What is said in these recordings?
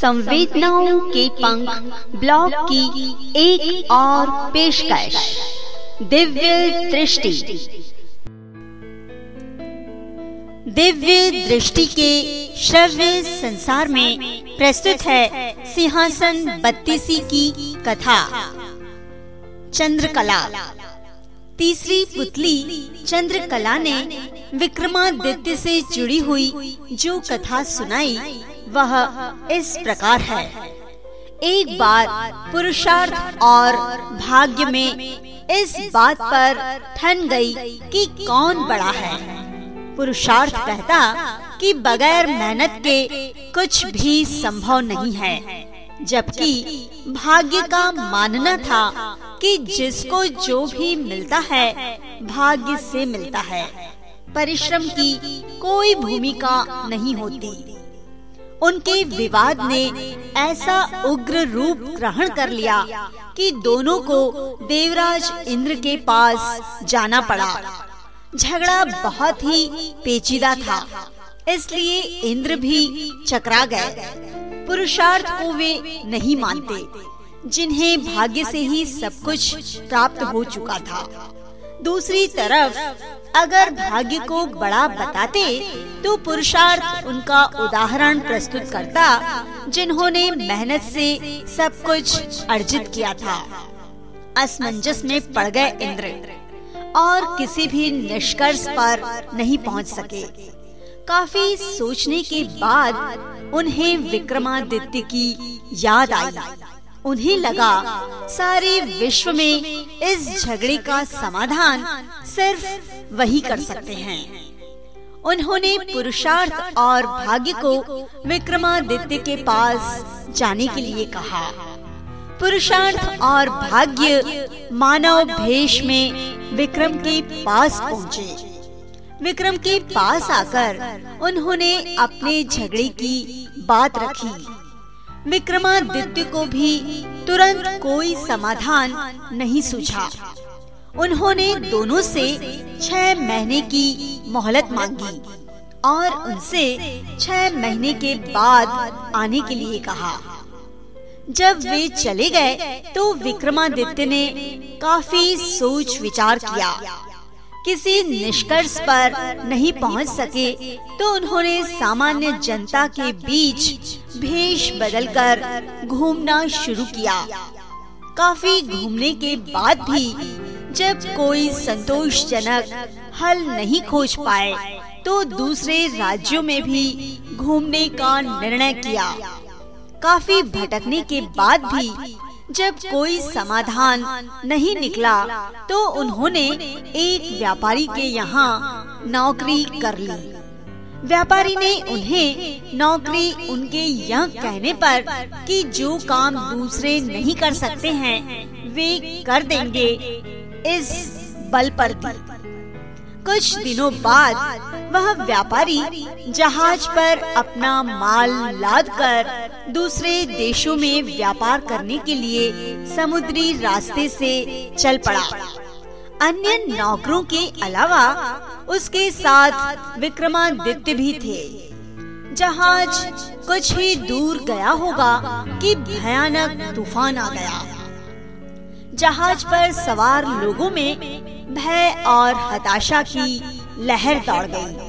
संवेदनाओं के पंख ब्लॉग की एक और पेशकश। दिव्य दृष्टि। दिव्य दृष्टि के श्रव्य संसार में प्रस्तुत है सिंहासन बत्तीसी की कथा। चंद्रकला। तीसरी पुतली चंद्रकला ने विक्रमादित्य से जुड़ी हुई जो कथा सुनाई वह इस प्रकार है। एक बार पुरुषार्थ और भाग्य में इस बात पर ठन गई कि कौन बड़ा है। पुरुषार्थ कहता कि बगैर मेहनत के कुछ भी संभव नहीं है, जबकि भाग्य का मानना था कि जिसको जो भी मिलता है, भाग्य से मिलता है। परिश्रम की कोई भूमिका नहीं होती। उनके विवाद ने ऐसा उग्र रूप ग्रहण कर लिया कि दोनों को देवराज इंद्र के पास जाना पड़ा। झगड़ा बहुत ही पेचीदा था। इसलिए इंद्र भी चकरा गए। पुरुषार्थ को वे नहीं मानते। जिन्हें भाग्य से ही सब कुछ प्राप्त हो चुका था। दूसरी तरफ़, अगर भाग्य को बड़ा बताते तो पुरुषार्थ उनका उदाहरण प्रस्तुत करता, जिन्होंने मेहनत से सब कुछ अर्जित किया था। असमंजस में पड़ गए इंद्र, और किसी भी निष्कर्ष पर नहीं पहुँच सके। काफ़ी सोचने के बाद उन्हें विक्रमादित्य की याद आई। उन्हें लगा, सारे विश्व में इस झगड़े का समाधान सिर्फ़ वही कर सकते हैं। उन्होंने पुरुषार्थ और भाग्य को विक्रमादित्य के पास जाने के लिए कहा। पुरुषार्थ और भाग्य मानव भेष में विक्रम के पास पहुँचे। विक्रम के पास आकर उन्होंने अपने झगड़े की बात रखी। विक्रमादित्य को भी तुरंत कोई समाधान नहीं सूझा। उन्होंने दोनों से छह महीने की मोहलत मांगी और उनसे छह महीने के बाद आने के लिए कहा। जब वे चले गए तो विक्रमादित्य ने काफ़ी सोच विचार किया। किसी निष्कर्ष पर नहीं पहुँच सके तो उन्होंने सामान्य जनता के बीच भेष बदलकर घूमना शुरू किया। काफ़ी घूमने के बाद भी जब कोई संतोषजनक हल नहीं खोज पाए तो दूसरे राज्यों में भी घूमने का निर्णय किया। काफ़ी भटकने के बाद भी जब कोई समाधान नहीं निकला तो उन्होंने एक व्यापारी के यहाँ नौकरी कर ली। व्यापारी ने उन्हें नौकरी उनके यह कहने पर कि जो काम दूसरे नहीं कर सकते हैं वे कर देंगे इस बल पर दी कुछ दिनों बाद वह व्यापारी जहाज़ पर अपना माल लाद कर दूसरे देशों में व्यापार करने के लिए समुद्री रास्ते से चल पड़ा। अन्य नौकरों के अलावा उसके साथ विक्रमादित्य भी थे। जहाज़ कुछ ही दूर गया होगा कि भयानक तूफ़ान आ गया। जहाज़ पर सवार लोगों में भय और हताशा की लहर दौड़ गई।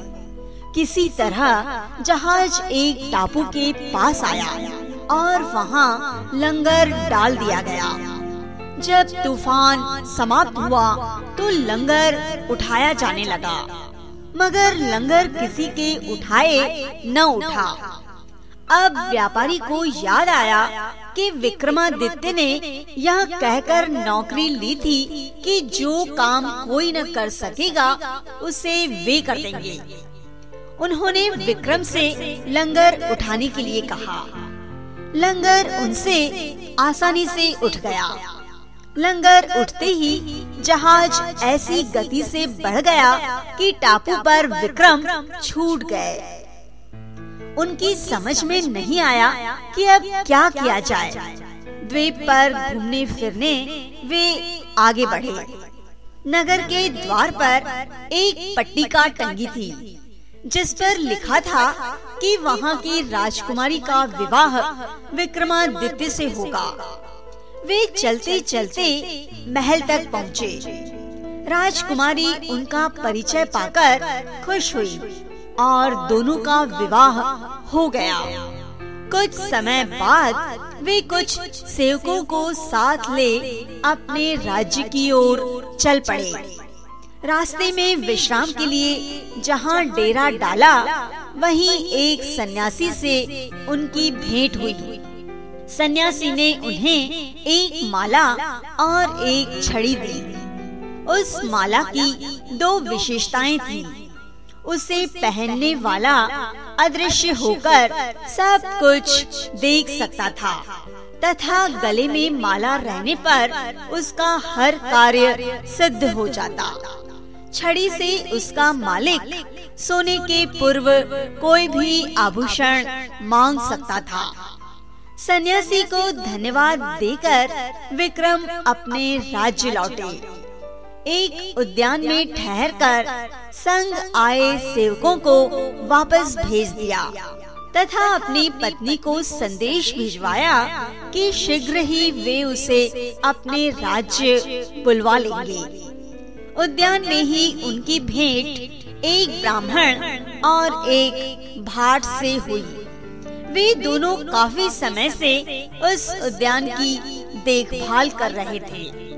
किसी तरह जहाज़ एक टापू के पास आया और वहाँ लंगर डाल दिया गया जब तूफ़ान समाप्त हुआ तो लंगर उठाया जाने लगा, मगर लंगर किसी के उठाए न उठा अब व्यापारी को याद आया कि विक्रमादित्य ने यह कहकर नौकरी ली थी कि जो काम कोई न कर सकेगा, उसे वे कर देंगे। उन्होंने विक्रम से लंगर उठाने के लिए कहा। लंगर उनसे आसानी से उठ गया। लंगर उठते ही जहाज़ ऐसी गति से बढ़ गया कि टापू पर विक्रम छूट गए। उनकी समझ में नहीं आया कि अब क्या किया जाए। द्वीप पर घूमने फिरने वे आगे बढ़े। नगर के द्वार पर एक पट्टिका टंगी थी जिस पर लिखा था कि वहाँ की राजकुमारी का विवाह विक्रमादित्य से होगा। वे चलते चलते महल तक पहुँचे। राजकुमारी उनका परिचय पाकर खुश हुई। और दोनों का विवाह हो गया। कुछ समय बाद वे कुछ सेवकों को साथ ले अपने राज्य की ओर चल पड़े। रास्ते में विश्राम के लिए जहाँ डेरा डाला, वहीं एक सन्यासी से उनकी भेंट हुई। सन्यासी ने उन्हें एक माला और एक छड़ी दी। उस माला की दो विशेषताएँ थी। उसे पहनने वाला अदृश्य होकर सब कुछ देख सकता था। तथा गले में माला रहने पर उसका हर कार्य सिद्ध हो जाता। छड़ी से उसका मालिक सोने के पूर्व कोई भी आभूषण मांग सकता था। सन्यासी को धन्यवाद देकर विक्रम अपने राज्य लौटे। एक उद्यान में ठहरकर संग आए सेवकों को वापस भेज दिया। तथा अपनी पत्नी को संदेश भिजवाया कि शीघ्र ही वे उसे अपने राज्य बुलवा लेंगे। उद्यान में ही उनकी भेंट एक ब्राह्मण और एक भाट से हुई। वे दोनों काफ़ी समय से उस उद्यान की देखभाल कर रहे थे।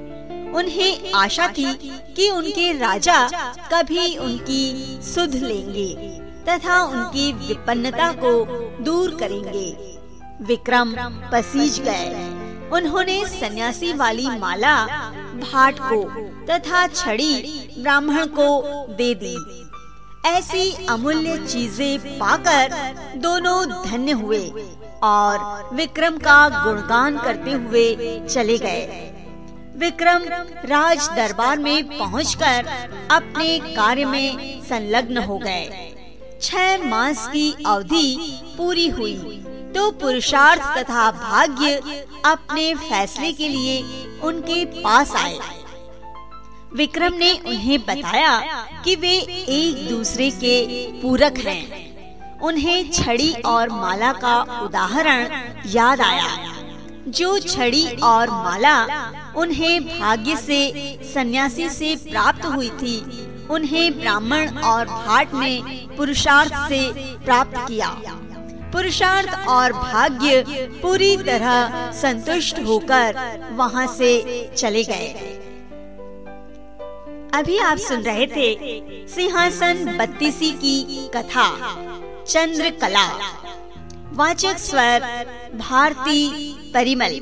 उन्हें आशा थी कि उनके राजा कभी उनकी सुध लेंगे तथा उनकी विपन्नता को दूर करेंगे। विक्रम पसीज गए। उन्होंने सन्यासी वाली माला, भाट को तथा छड़ी ब्राह्मण को दे दी। ऐसी अमूल्य चीज़ें पाकर दोनों धन्य हुए और विक्रम का गुणगान करते हुए चले गए। विक्रम राज दरबार में पहुंचकर अपने कार्य में संलग्न हो गए। छह मास की अवधि पूरी हुई तो पुरुषार्थ तथा भाग्य अपने फैसले के लिए उनके पास आए। विक्रम ने उन्हें बताया कि वे एक दूसरे के पूरक हैं। उन्हें छड़ी और माला का उदाहरण याद आया। जो छड़ी और माला उन्हें भाग्य से, सन्यासी से प्राप्त हुई थी, उन्हें ब्राह्मण और भाट ने पुरुषार्थ से प्राप्त किया। पुरुषार्थ और भाग्य पूरी तरह संतुष्ट होकर वहाँ से चले गए। अभी आप सुन रहे थे सिंहासन बत्तीसी की कथा चंद्र कला वाचक स्वर, भारती परिमल